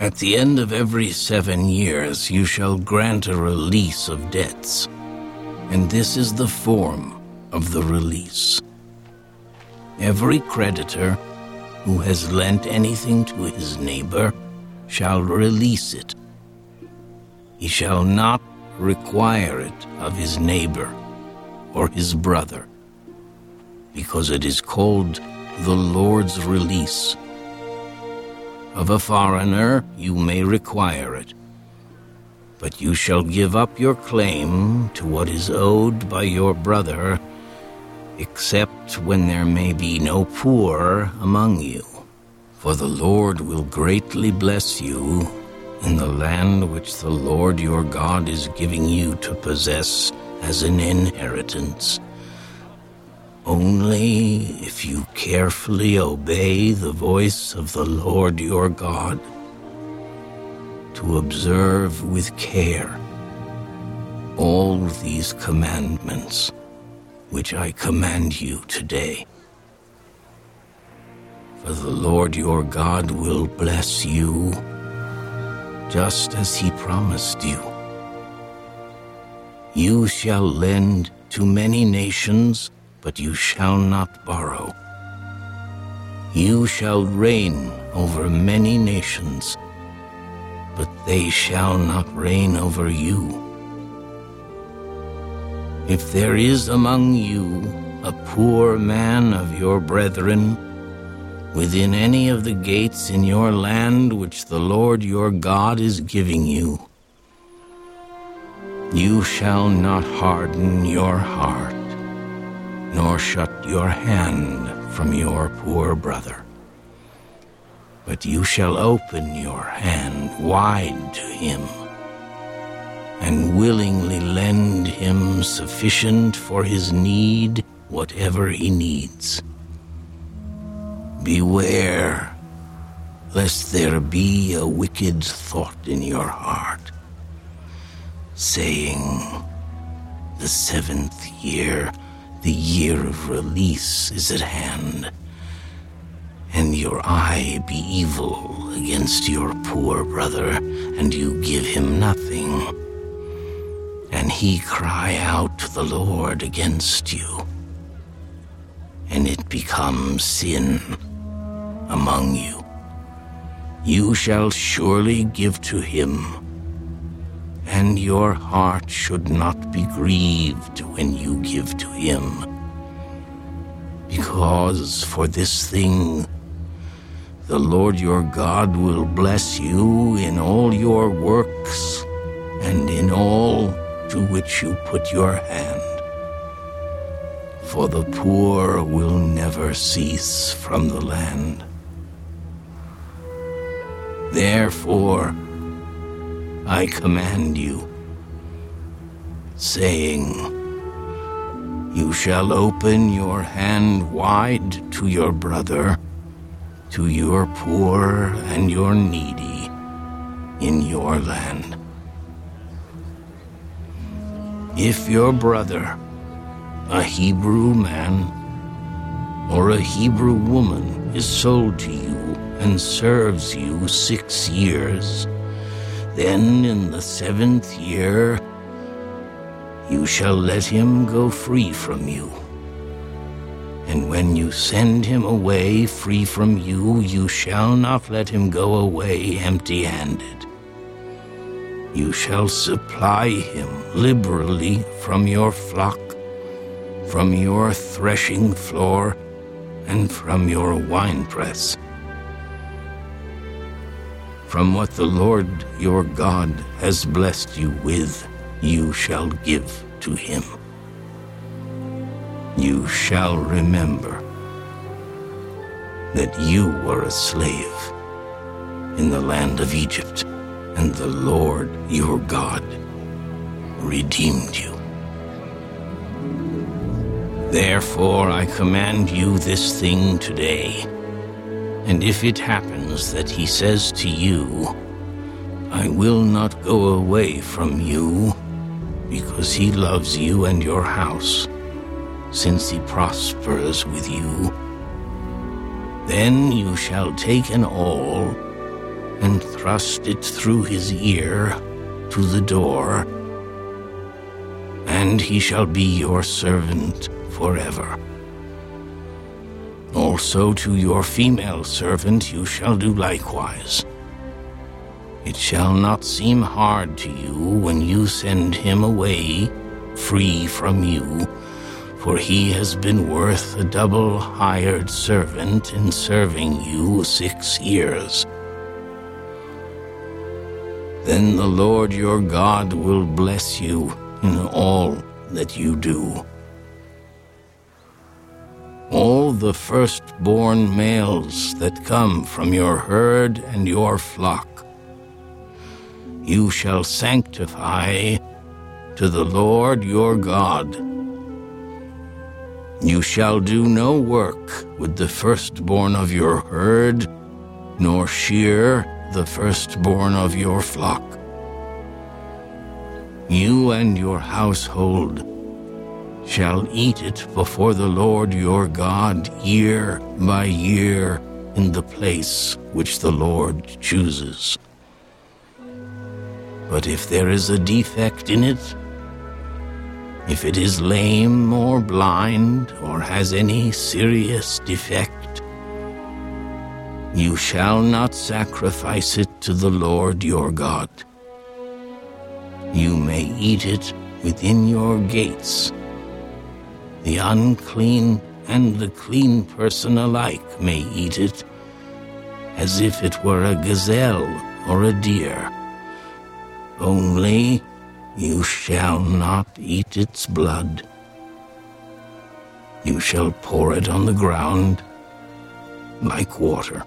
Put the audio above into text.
At the end of every seven years, you shall grant a release of debts, and this is the form of the release. Every creditor who has lent anything to his neighbor shall release it. He shall not require it of his neighbor or his brother, because it is called the Lord's release. Of a foreigner you may require it, but you shall give up your claim to what is owed by your brother, except when there may be no poor among you. For the Lord will greatly bless you in the land which the Lord your God is giving you to possess as an inheritance. Only if you carefully obey the voice of the Lord your God, to observe with care all these commandments which I command you today. For the Lord your God will bless you just as he promised you. You shall lend to many nations, but you shall not borrow. You shall reign over many nations, but they shall not reign over you. If there is among you a poor man of your brethren, within any of the gates in your land which the Lord your God is giving you. You shall not harden your heart, nor shut your hand from your poor brother. But you shall open your hand wide to him, and willingly lend him sufficient for his need, whatever he needs Beware, lest there be a wicked thought in your heart, saying, The seventh year, the year of release, is at hand, and your eye be evil against your poor brother, and you give him nothing, and he cry out to the Lord against you, and it becomes sin among you. You shall surely give to him, and your heart should not be grieved when you give to him. Because for this thing the Lord your God will bless you in all your works and in all to which you put your hand. For the poor will never cease from the land Therefore, I command you, saying, You shall open your hand wide to your brother, to your poor and your needy in your land. If your brother, a Hebrew man, or a Hebrew woman, is sold to you, and serves you six years. Then in the seventh year, you shall let him go free from you. And when you send him away free from you, you shall not let him go away empty handed. You shall supply him liberally from your flock, from your threshing floor, and from your winepress from what the Lord your God has blessed you with, you shall give to him. You shall remember that you were a slave in the land of Egypt, and the Lord your God redeemed you. Therefore I command you this thing today and if it happens that he says to you, I will not go away from you, because he loves you and your house, since he prospers with you, then you shall take an awl and thrust it through his ear to the door, and he shall be your servant forever. Also to your female servant you shall do likewise. It shall not seem hard to you when you send him away free from you, for he has been worth a double hired servant in serving you six years. Then the Lord your God will bless you in all that you do. All the firstborn males that come from your herd and your flock you shall sanctify to the Lord your God. You shall do no work with the firstborn of your herd, nor shear the firstborn of your flock. You and your household shall eat it before the Lord your God year by year in the place which the Lord chooses. But if there is a defect in it, if it is lame or blind or has any serious defect, you shall not sacrifice it to the Lord your God. You may eat it within your gates. The unclean and the clean person alike may eat it, as if it were a gazelle or a deer. Only you shall not eat its blood. You shall pour it on the ground like water.